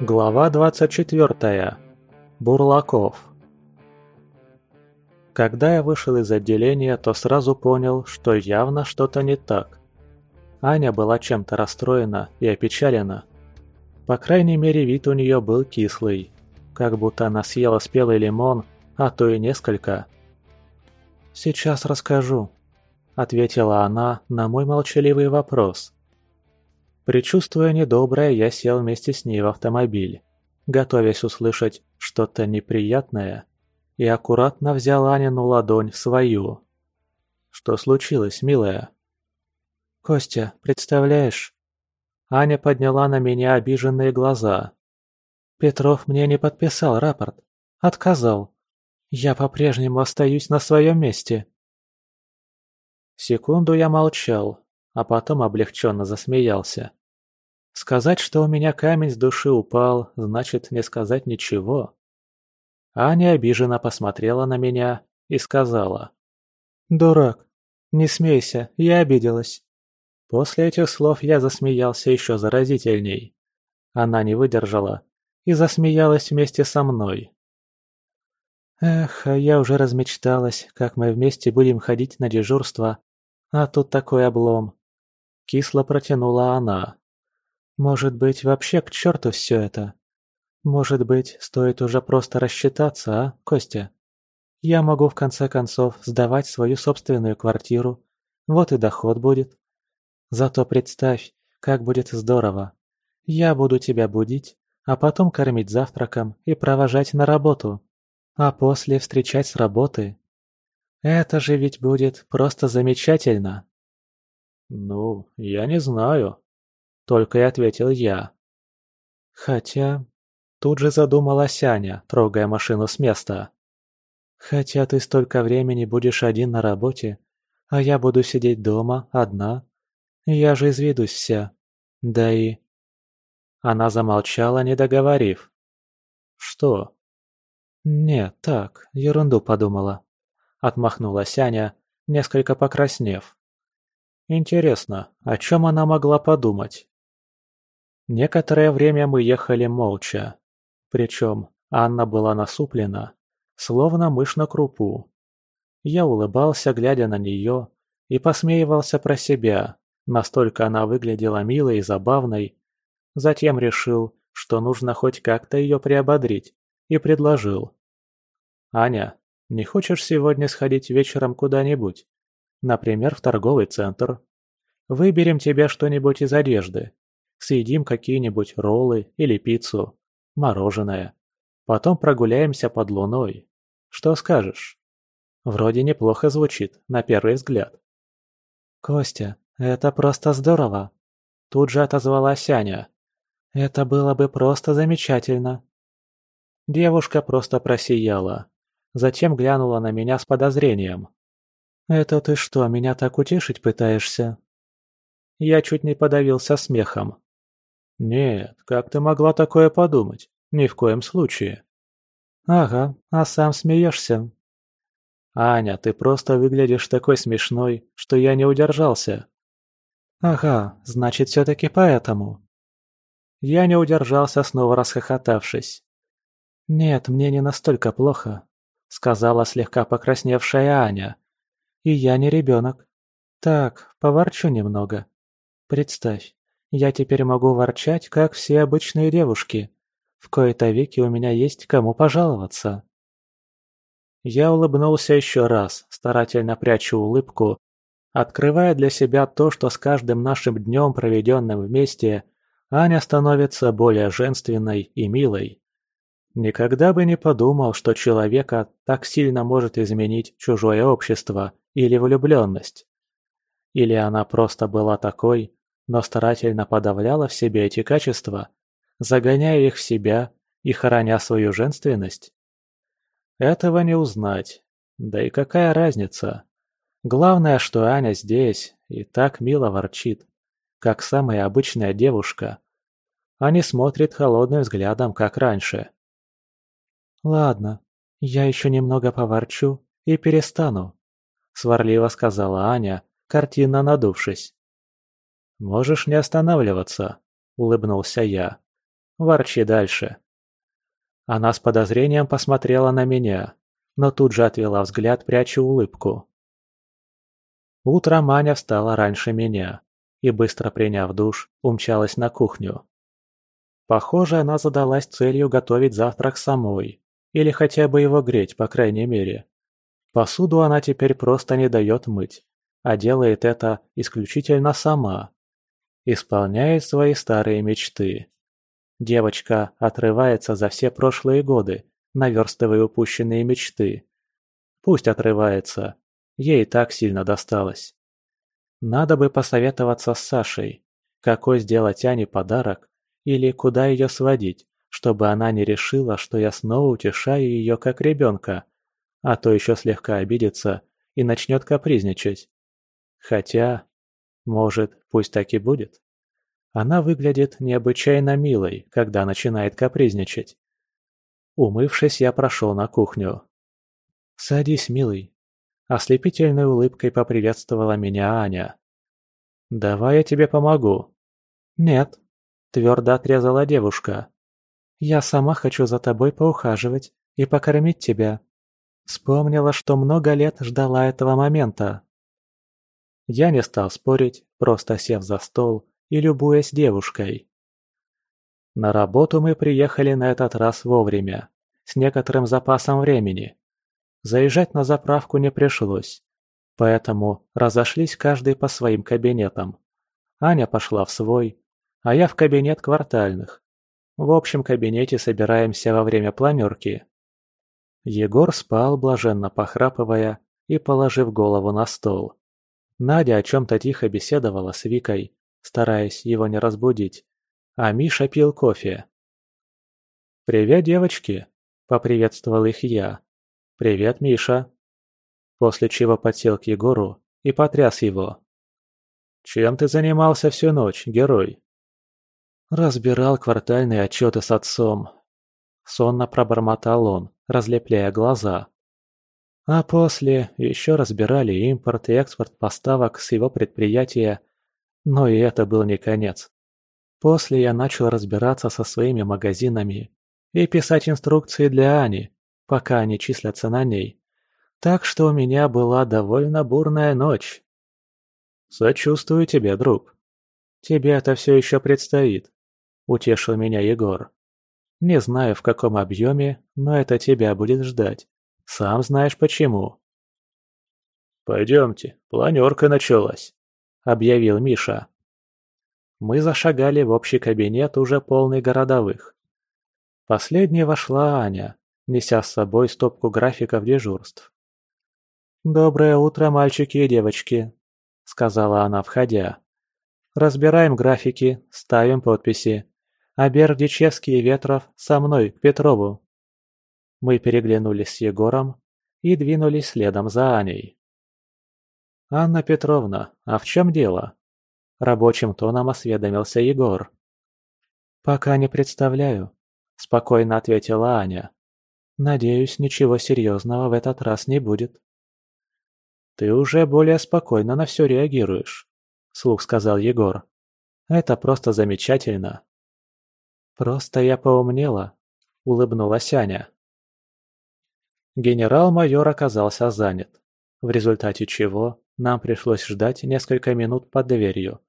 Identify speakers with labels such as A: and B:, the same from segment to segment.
A: Глава 24. Бурлаков. Когда я вышел из отделения, то сразу понял, что явно что-то не так. Аня была чем-то расстроена и опечалена. По крайней мере, вид у нее был кислый, как будто она съела спелый лимон, а то и несколько. «Сейчас расскажу», — ответила она на мой молчаливый вопрос. Причувствуя недоброе, я сел вместе с ней в автомобиль, готовясь услышать что-то неприятное, и аккуратно взял Анину ладонь в свою. «Что случилось, милая?» «Костя, представляешь?» Аня подняла на меня обиженные глаза. «Петров мне не подписал рапорт. Отказал. Я по-прежнему остаюсь на своем месте». Секунду я молчал, а потом облегченно засмеялся. Сказать, что у меня камень с души упал, значит не сказать ничего. Аня обиженно посмотрела на меня и сказала. «Дурак, не смейся, я обиделась». После этих слов я засмеялся еще заразительней. Она не выдержала и засмеялась вместе со мной. Эх, а я уже размечталась, как мы вместе будем ходить на дежурство, а тут такой облом. Кисло протянула она. Может быть, вообще к черту все это? Может быть, стоит уже просто рассчитаться, а, Костя? Я могу в конце концов сдавать свою собственную квартиру. Вот и доход будет. Зато представь, как будет здорово. Я буду тебя будить, а потом кормить завтраком и провожать на работу. А после встречать с работы. Это же ведь будет просто замечательно. «Ну, я не знаю», — только и ответил я. «Хотя...» — тут же задумалась Аня, трогая машину с места. «Хотя ты столько времени будешь один на работе, а я буду сидеть дома, одна. Я же изведусь вся. Да и...» Она замолчала, не договорив. «Что?» «Нет, так, ерунду подумала», — отмахнулась Аня, несколько покраснев. Интересно, о чем она могла подумать? Некоторое время мы ехали молча. Причем Анна была насуплена, словно мышь на крупу. Я улыбался, глядя на нее, и посмеивался про себя, настолько она выглядела милой и забавной. Затем решил, что нужно хоть как-то ее приободрить, и предложил. «Аня, не хочешь сегодня сходить вечером куда-нибудь? Например, в торговый центр. Выберем тебе что-нибудь из одежды. Съедим какие-нибудь роллы или пиццу, мороженое. Потом прогуляемся под луной. Что скажешь? Вроде неплохо звучит, на первый взгляд. «Костя, это просто здорово!» Тут же отозвалась Аня. «Это было бы просто замечательно!» Девушка просто просияла. Затем глянула на меня с подозрением. «Это ты что, меня так утешить пытаешься?» Я чуть не подавился смехом. «Нет, как ты могла такое подумать? Ни в коем случае». «Ага, а сам смеешься». «Аня, ты просто выглядишь такой смешной, что я не удержался». «Ага, значит, все-таки поэтому». Я не удержался, снова расхохотавшись. «Нет, мне не настолько плохо», — сказала слегка покрасневшая Аня, и я не ребенок. Так, поворчу немного. Представь, я теперь могу ворчать, как все обычные девушки. В кои-то веки у меня есть кому пожаловаться. Я улыбнулся еще раз, старательно прячу улыбку, открывая для себя то, что с каждым нашим днем, проведенным вместе, Аня становится более женственной и милой. Никогда бы не подумал, что человека так сильно может изменить чужое общество – или влюбленность. Или она просто была такой, но старательно подавляла в себе эти качества, загоняя их в себя и храня свою женственность. Этого не узнать. Да и какая разница? Главное, что Аня здесь и так мило ворчит, как самая обычная девушка, а не смотрит холодным взглядом, как раньше. «Ладно, я еще немного поворчу и перестану», сварливо сказала Аня, картинно надувшись. «Можешь не останавливаться», — улыбнулся я. Ворчи дальше. Она с подозрением посмотрела на меня, но тут же отвела взгляд, пряча улыбку. Утром Маня встала раньше меня и, быстро приняв душ, умчалась на кухню. Похоже, она задалась целью готовить завтрак самой, или хотя бы его греть, по крайней мере. Посуду она теперь просто не дает мыть, а делает это исключительно сама. Исполняет свои старые мечты. Девочка отрывается за все прошлые годы, наверстывая упущенные мечты. Пусть отрывается, ей так сильно досталось. Надо бы посоветоваться с Сашей, какой сделать Ане подарок или куда ее сводить, чтобы она не решила, что я снова утешаю ее как ребенка, а то еще слегка обидится и начнет капризничать. Хотя, может, пусть так и будет. Она выглядит необычайно милой, когда начинает капризничать. Умывшись, я прошел на кухню. «Садись, милый». Ослепительной улыбкой поприветствовала меня Аня. «Давай я тебе помогу». «Нет», – твердо отрезала девушка. Я сама хочу за тобой поухаживать и покормить тебя. Вспомнила, что много лет ждала этого момента. Я не стал спорить, просто сев за стол и любуясь девушкой. На работу мы приехали на этот раз вовремя, с некоторым запасом времени. Заезжать на заправку не пришлось, поэтому разошлись каждый по своим кабинетам. Аня пошла в свой, а я в кабинет квартальных, в общем кабинете собираемся во время планерки. Егор спал, блаженно похрапывая и положив голову на стол. Надя о чем-то тихо беседовала с Викой, стараясь его не разбудить, а Миша пил кофе. «Привет, девочки!» – поприветствовал их я. «Привет, Миша!» После чего подсел к Егору и потряс его. «Чем ты занимался всю ночь, герой?» Разбирал квартальные отчеты с отцом. Сонно пробормотал он, разлепляя глаза. А после еще разбирали импорт и экспорт поставок с его предприятия, но и это был не конец. После я начал разбираться со своими магазинами и писать инструкции для Ани, пока они числятся на ней. Так что у меня была довольно бурная ночь. Сочувствую тебе, друг. Тебе это все еще предстоит. – утешил меня Егор. «Не знаю, в каком объеме, но это тебя будет ждать. Сам знаешь почему». «Пойдемте, планерка началась», – объявил Миша. Мы зашагали в общий кабинет, уже полный городовых. Последней вошла Аня, неся с собой стопку графиков дежурств. «Доброе утро, мальчики и девочки», – сказала она, входя. «Разбираем графики, ставим подписи. А Бердичевский и Ветров со мной к Петрову. Мы переглянулись с Егором и двинулись следом за Аней. «Анна Петровна, а в чем дело?» Рабочим тоном осведомился Егор. «Пока не представляю», – спокойно ответила Аня. «Надеюсь, ничего серьезного в этот раз не будет». «Ты уже более спокойно на все реагируешь», – слух сказал Егор. «Это просто замечательно». «Просто я поумнела», — улыбнулась Аня. Генерал-майор оказался занят, в результате чего нам пришлось ждать несколько минут под дверью.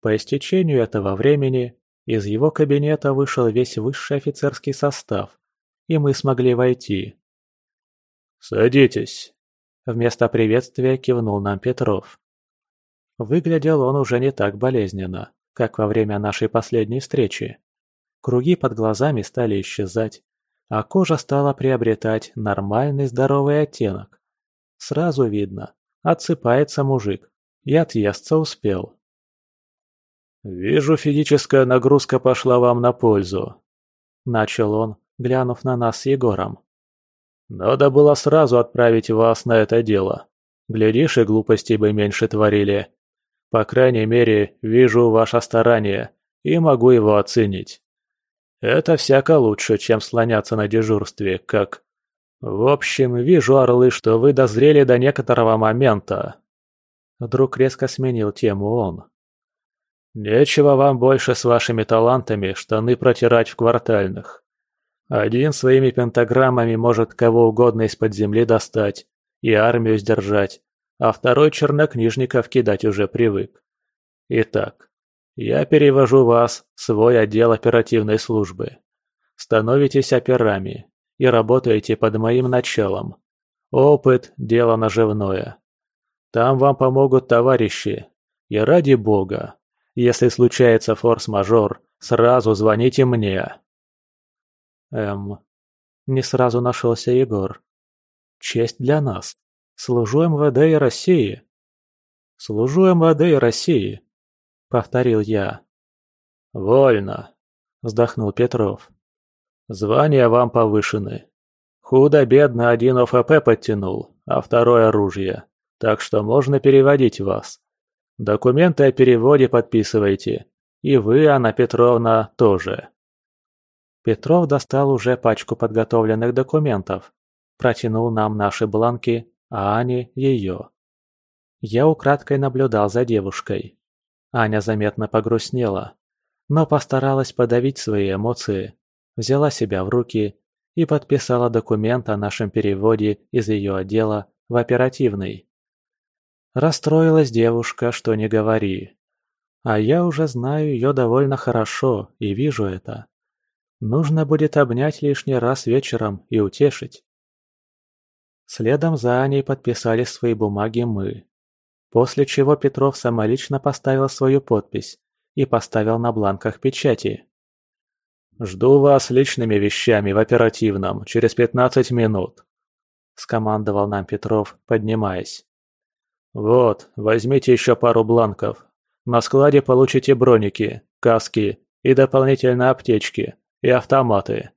A: По истечению этого времени из его кабинета вышел весь высший офицерский состав, и мы смогли войти. «Садитесь», — вместо приветствия кивнул нам Петров. Выглядел он уже не так болезненно, как во время нашей последней встречи. Круги под глазами стали исчезать, а кожа стала приобретать нормальный здоровый оттенок. Сразу видно, отсыпается мужик и отъесться успел. «Вижу, физическая нагрузка пошла вам на пользу», – начал он, глянув на нас с Егором. «Надо было сразу отправить вас на это дело. Глядишь, и глупостей бы меньше творили. По крайней мере, вижу ваше старание и могу его оценить. Это всяко лучше, чем слоняться на дежурстве, как... В общем, вижу, орлы, что вы дозрели до некоторого момента. Вдруг резко сменил тему он. Нечего вам больше с вашими талантами штаны протирать в квартальных. Один своими пентаграммами может кого угодно из-под земли достать и армию сдержать, а второй чернокнижников кидать уже привык. Итак, я перевожу вас в свой отдел оперативной службы. Становитесь операми и работаете под моим началом. Опыт – дело наживное. Там вам помогут товарищи. И ради бога, если случается форс-мажор, сразу звоните мне. Эм, не сразу нашелся Егор. Честь для нас. Служу МВД и России. Служу МВД и России, повторил я. Вольно, вздохнул Петров. Звания вам повышены. Худо-бедно один ОФП подтянул, а второе оружие, так что можно переводить вас. Документы о переводе подписывайте. И вы, Анна Петровна, тоже. Петров достал уже пачку подготовленных документов. Протянул нам наши бланки, а Ане – ее. Я украдкой наблюдал за девушкой. Аня заметно погрустнела, но постаралась подавить свои эмоции, взяла себя в руки и подписала документ о нашем переводе из ее отдела в оперативный. Расстроилась девушка, что не говори. А я уже знаю ее довольно хорошо и вижу это. Нужно будет обнять лишний раз вечером и утешить. Следом за Аней подписали свои бумаги мы. После чего Петров самолично поставил свою подпись и поставил на бланках печати. «Жду вас личными вещами в оперативном через пятнадцать минут», – скомандовал нам Петров, поднимаясь. «Вот, возьмите еще пару бланков. На складе получите броники, каски и дополнительно аптечки, и автоматы».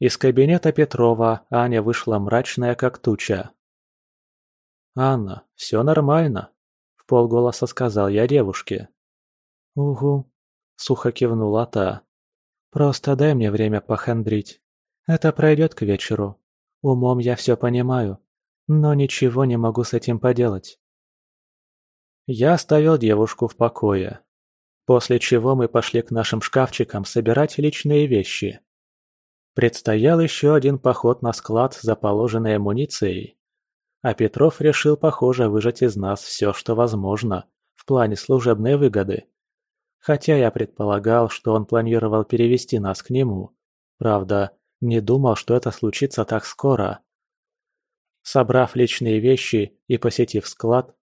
A: Из кабинета Петрова Аня вышла мрачная, как туча. «Анна, все нормально», — в полголоса сказал я девушке. «Угу», — сухо кивнула та. «Просто дай мне время похандрить. Это пройдет к вечеру. Умом я все понимаю, но ничего не могу с этим поделать. Я оставил девушку в покое, после чего мы пошли к нашим шкафчикам собирать личные вещи. Предстоял еще один поход на склад за положенной амуницией, а Петров решил, похоже, выжать из нас все, что возможно, в плане служебной выгоды. Хотя я предполагал, что он планировал перевести нас к нему. Правда, не думал, что это случится так скоро. Собрав личные вещи и посетив склад,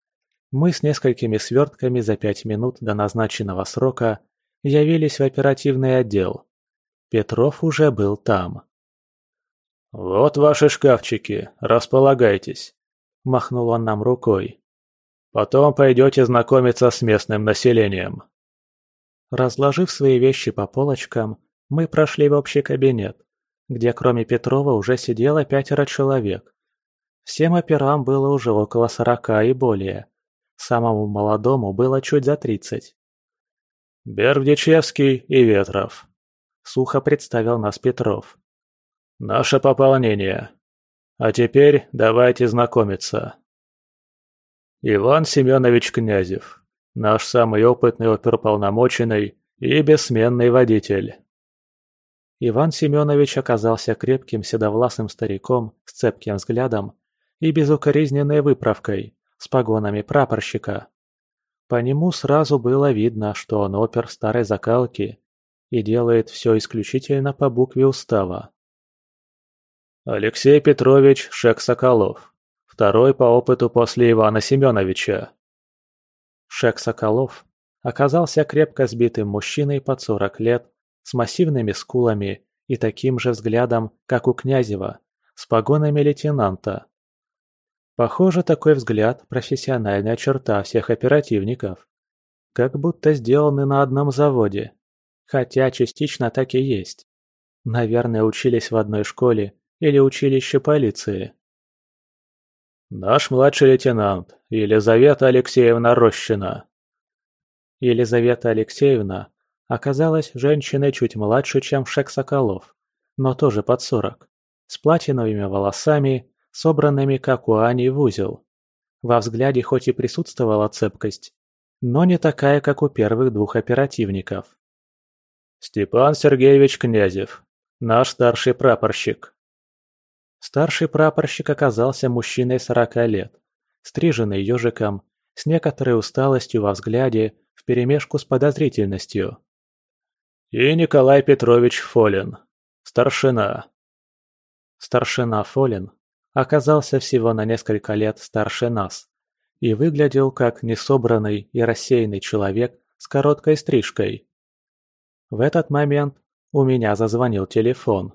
A: мы с несколькими свертками за пять минут до назначенного срока явились в оперативный отдел. Петров уже был там. «Вот ваши шкафчики, располагайтесь», – махнул он нам рукой. «Потом пойдете знакомиться с местным населением». Разложив свои вещи по полочкам, мы прошли в общий кабинет, где кроме Петрова уже сидело пятеро человек. Всем операм было уже около сорока и более. Самому молодому было чуть за тридцать. «Бердичевский и Ветров», — сухо представил нас Петров. «Наше пополнение. А теперь давайте знакомиться». Иван Семенович Князев, наш самый опытный оперполномоченный и бессменный водитель. Иван Семенович оказался крепким седовласым стариком с цепким взглядом и безукоризненной выправкой, с погонами прапорщика. По нему сразу было видно, что он опер старой закалки и делает все исключительно по букве устава. Алексей Петрович Шек-Соколов, второй по опыту после Ивана Семеновича. Шек-Соколов оказался крепко сбитым мужчиной под 40 лет, с массивными скулами и таким же взглядом, как у Князева, с погонами лейтенанта. Похоже, такой взгляд – профессиональная черта всех оперативников. Как будто сделаны на одном заводе. Хотя частично так и есть. Наверное, учились в одной школе или училище полиции. «Наш младший лейтенант, Елизавета Алексеевна Рощина». Елизавета Алексеевна оказалась женщиной чуть младше, чем Шек Соколов, но тоже под сорок, с платиновыми волосами собранными, как у Ани, в узел. Во взгляде хоть и присутствовала цепкость, но не такая, как у первых двух оперативников. «Степан Сергеевич Князев, наш старший прапорщик». Старший прапорщик оказался мужчиной сорока лет, стриженный ежиком, с некоторой усталостью во взгляде, вперемешку с подозрительностью. «И Николай Петрович Фолин, старшина». Старшина Фолин оказался всего на несколько лет старше нас и выглядел как несобранный и рассеянный человек с короткой стрижкой. В этот момент у меня зазвонил телефон.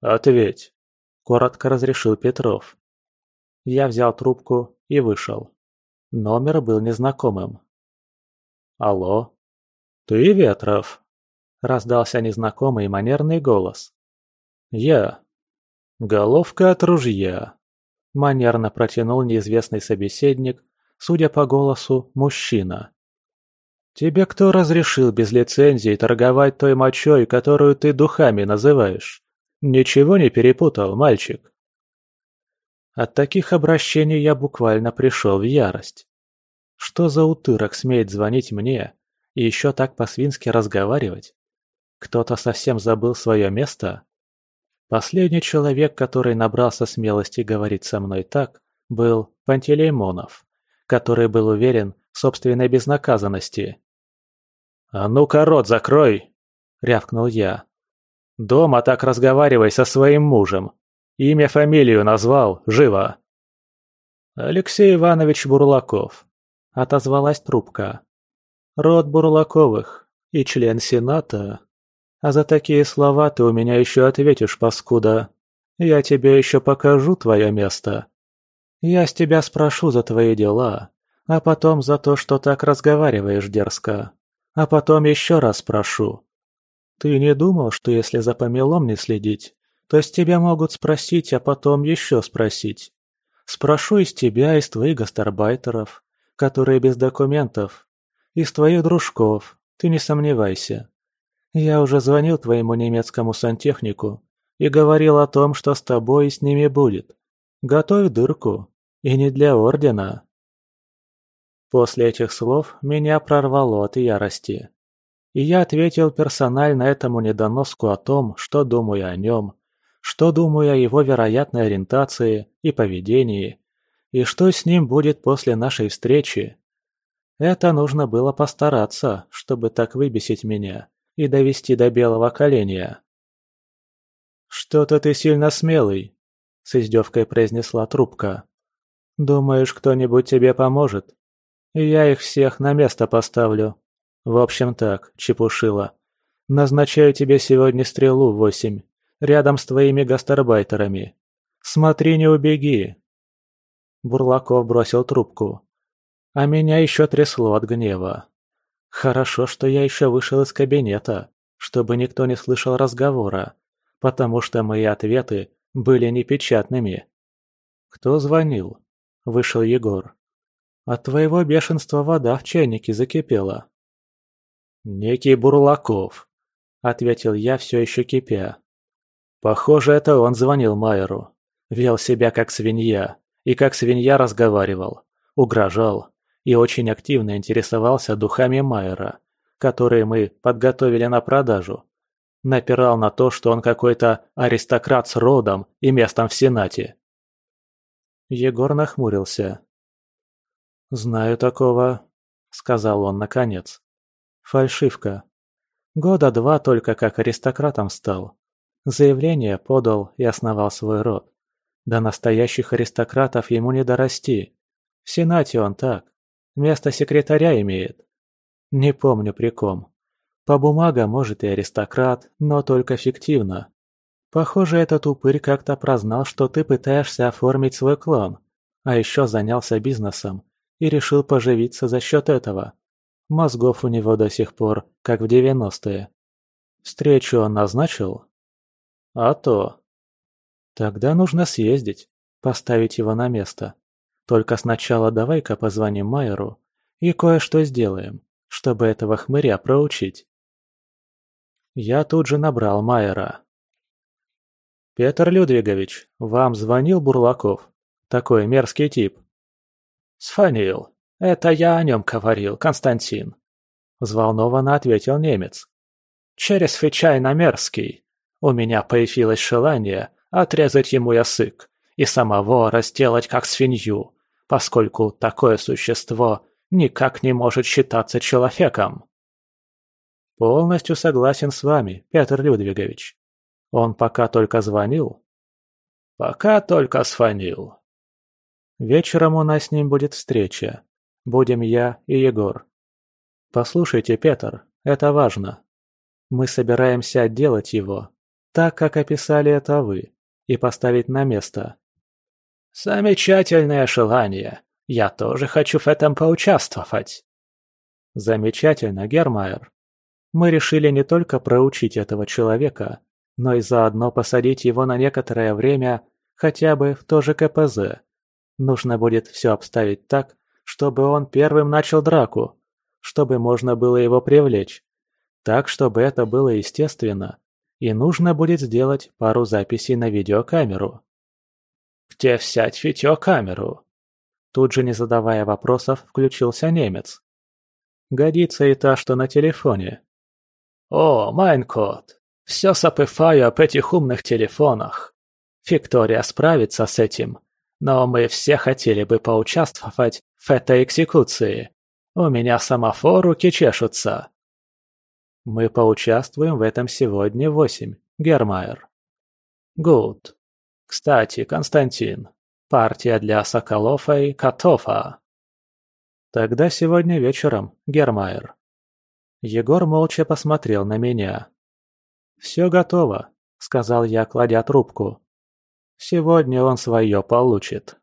A: «Ответь», – коротко разрешил Петров. Я взял трубку и вышел. Номер был незнакомым. «Алло?» «Ты Ветров?» – раздался незнакомый манерный голос. «Я», «Головка от ружья», – манерно протянул неизвестный собеседник, судя по голосу, мужчина. «Тебе кто разрешил без лицензии торговать той мочой, которую ты духами называешь? Ничего не перепутал, мальчик?» От таких обращений я буквально пришел в ярость. Что за утырок смеет звонить мне и еще так по-свински разговаривать? Кто-то совсем забыл свое место? Последний человек, который набрался смелости говорить со мной так, был Пантелеймонов, который был уверен в собственной безнаказанности. «А ну-ка рот закрой!» – рявкнул я. «Дома так разговаривай со своим мужем. Имя, фамилию назвал, живо!» «Алексей Иванович Бурлаков», – отозвалась трубка. «Род Бурлаковых и член Сената а за такие слова ты у меня еще ответишь, паскуда. Я тебе еще покажу твое место. Я с тебя спрошу за твои дела, а потом за то, что так разговариваешь дерзко. А потом еще раз спрошу. Ты не думал, что если за помелом не следить, то с тебя могут спросить, а потом еще спросить? Спрошу из тебя, из твоих гастарбайтеров, которые без документов, из твоих дружков, ты не сомневайся. Я уже звонил твоему немецкому сантехнику и говорил о том, что с тобой и с ними будет. Готовь дырку. И не для ордена. После этих слов меня прорвало от ярости. И я ответил персонально этому недоноску о том, что думаю о нем, что думаю о его вероятной ориентации и поведении, и что с ним будет после нашей встречи. Это нужно было постараться, чтобы так выбесить меня и довести до белого коленя. «Что-то ты сильно смелый», — с издевкой произнесла трубка. «Думаешь, кто-нибудь тебе поможет? Я их всех на место поставлю. В общем так, чепушила. Назначаю тебе сегодня стрелу восемь, рядом с твоими гастарбайтерами. Смотри, не убеги!» Бурлаков бросил трубку. А меня еще трясло от гнева. Хорошо, что я еще вышел из кабинета, чтобы никто не слышал разговора, потому что мои ответы были непечатными. «Кто звонил?» – вышел Егор. «От твоего бешенства вода в чайнике закипела». «Некий Бурлаков», – ответил я, все еще кипя. «Похоже, это он звонил Майеру. Вел себя как свинья, и как свинья разговаривал, угрожал, и очень активно интересовался духами Майера, которые мы подготовили на продажу. Напирал на то, что он какой-то аристократ с родом и местом в Сенате. Егор нахмурился. «Знаю такого», — сказал он наконец. «Фальшивка. Года два только как аристократом стал. Заявление подал и основал свой род. До настоящих аристократов ему не дорасти. В Сенате он так, Место секретаря имеет. Не помню при ком. По бумагам, может, и аристократ, но только фиктивно. Похоже, этот упырь как-то прознал, что ты пытаешься оформить свой клан, а еще занялся бизнесом и решил поживиться за счет этого. Мозгов у него до сих пор, как в девяностые. Встречу он назначил? А то. Тогда нужно съездить, поставить его на место. Только сначала давай-ка позвоним Майеру и кое-что сделаем, чтобы этого хмыря проучить. Я тут же набрал Майера. «Петр Людвигович, вам звонил Бурлаков? Такой мерзкий тип». «Сфанил. «Это я о нем говорил, Константин», – взволнованно ответил немец. «Через Фичай на Мерзкий. У меня появилось желание отрезать ему язык и самого разделать как свинью, поскольку такое существо никак не может считаться человеком». «Полностью согласен с вами, Петр Людвигович. Он пока только звонил?» «Пока только звонил». «Вечером у нас с ним будет встреча. Будем я и Егор. Послушайте, Петр, это важно. Мы собираемся отделать его, так, как описали это вы, и поставить на место. Замечательное желание. Я тоже хочу в этом поучаствовать. Замечательно, Гермайер. Мы решили не только проучить этого человека, но и заодно посадить его на некоторое время хотя бы в то же КПЗ. Нужно будет все обставить так, чтобы он первым начал драку, чтобы можно было его привлечь. Так, чтобы это было естественно. И нужно будет сделать пару записей на видеокамеру. «Где взять видеокамеру?» Тут же, не задавая вопросов, включился немец. «Годится и та, что на телефоне». «О, Майнкот, все запыфаю об этих умных телефонах. Виктория справится с этим, но мы все хотели бы поучаствовать в экзекуции. У меня самофор руки чешутся. Мы поучаствуем в этом сегодня восемь, Гермайер. Гуд. Кстати, Константин, партия для Соколова и Котова. Тогда сегодня вечером, Гермайер. Егор молча посмотрел на меня. «Все готово», — сказал я, кладя трубку. «Сегодня он свое получит».